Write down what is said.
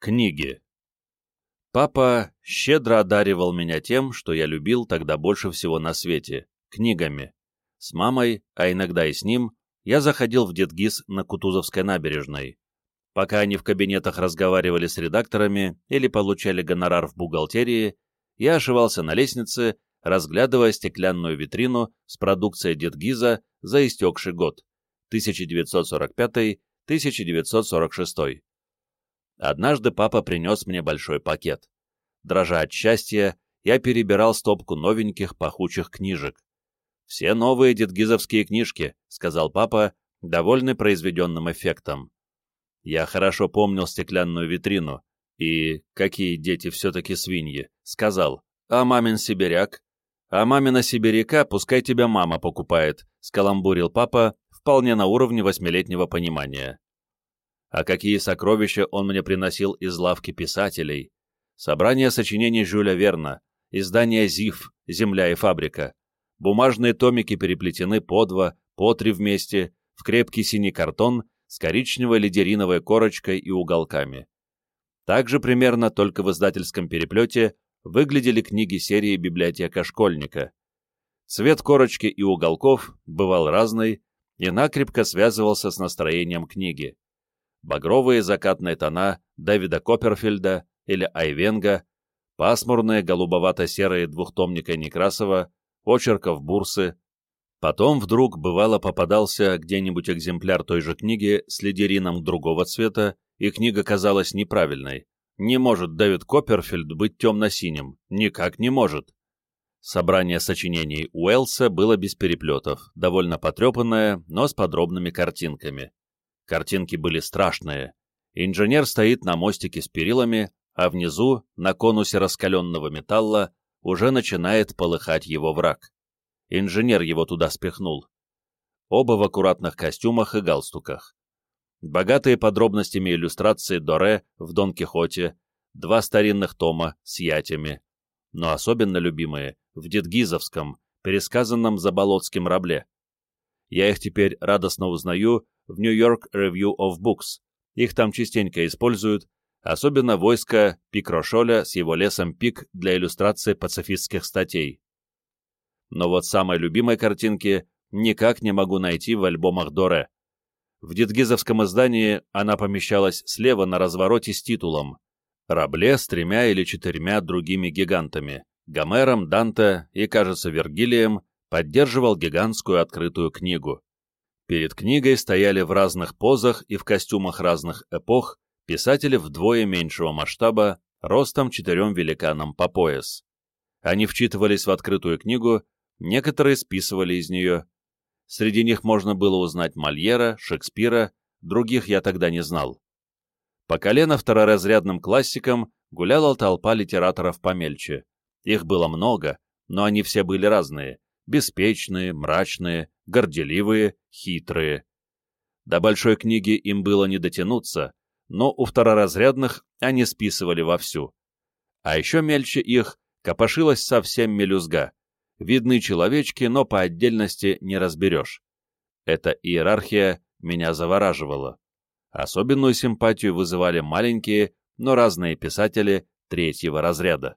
Книги. Папа щедро одаривал меня тем, что я любил тогда больше всего на свете — книгами. С мамой, а иногда и с ним, я заходил в Детгиз на Кутузовской набережной. Пока они в кабинетах разговаривали с редакторами или получали гонорар в бухгалтерии, я ошивался на лестнице, разглядывая стеклянную витрину с продукцией Детгиза за истекший год — 1945-1946. Однажды папа принес мне большой пакет. Дрожа от счастья, я перебирал стопку новеньких пахучих книжек. «Все новые детгизовские книжки», — сказал папа, довольный произведенным эффектом. Я хорошо помнил стеклянную витрину, и, какие дети все-таки свиньи, сказал, «А мамин сибиряк?» «А мамина сибиряка пускай тебя мама покупает», — скаламбурил папа, вполне на уровне восьмилетнего понимания а какие сокровища он мне приносил из лавки писателей. Собрание сочинений Жюля Верна, издание «Зив», «Земля и фабрика». Бумажные томики переплетены по два, по три вместе, в крепкий синий картон с коричневой лидериновой корочкой и уголками. Также примерно, только в издательском переплете, выглядели книги серии «Библиотека школьника». Цвет корочки и уголков бывал разный и накрепко связывался с настроением книги багровые закатные тона Дэвида Копперфильда или Айвенга, пасмурные голубовато-серые двухтомника Некрасова, очерков Бурсы. Потом вдруг бывало попадался где-нибудь экземпляр той же книги с лидерином другого цвета, и книга казалась неправильной. Не может Дэвид Копперфильд быть темно-синим, никак не может. Собрание сочинений Уэллса было без переплетов, довольно потрепанное, но с подробными картинками. Картинки были страшные. Инженер стоит на мостике с перилами, а внизу, на конусе раскаленного металла, уже начинает полыхать его враг. Инженер его туда спихнул. Оба в аккуратных костюмах и галстуках. Богатые подробностями иллюстрации Доре в Дон Кихоте, два старинных тома с ятями, но особенно любимые в Дедгизовском, пересказанном Заболоцким рабле. Я их теперь радостно узнаю в New York Review of Books. Их там частенько используют, особенно войско Пикрошоля с его лесом пик для иллюстрации пацифистских статей. Но вот самой любимой картинки никак не могу найти в альбомах Доре. В дедгизовском издании она помещалась слева на развороте с титулом «Рабле с тремя или четырьмя другими гигантами» Гомером, Данте и, кажется, Вергилием поддерживал гигантскую открытую книгу. Перед книгой стояли в разных позах и в костюмах разных эпох писатели вдвое меньшего масштаба, ростом четырем великанам по пояс. Они вчитывались в открытую книгу, некоторые списывали из нее. Среди них можно было узнать Мольера, Шекспира, других я тогда не знал. По колено второразрядным классикам гуляла толпа литераторов помельче. Их было много, но они все были разные, беспечные, мрачные, горделивые, хитрые. До большой книги им было не дотянуться, но у второразрядных они списывали вовсю. А еще мельче их копошилась совсем мелюзга. Видны человечки, но по отдельности не разберешь. Эта иерархия меня завораживала. Особенную симпатию вызывали маленькие, но разные писатели третьего разряда.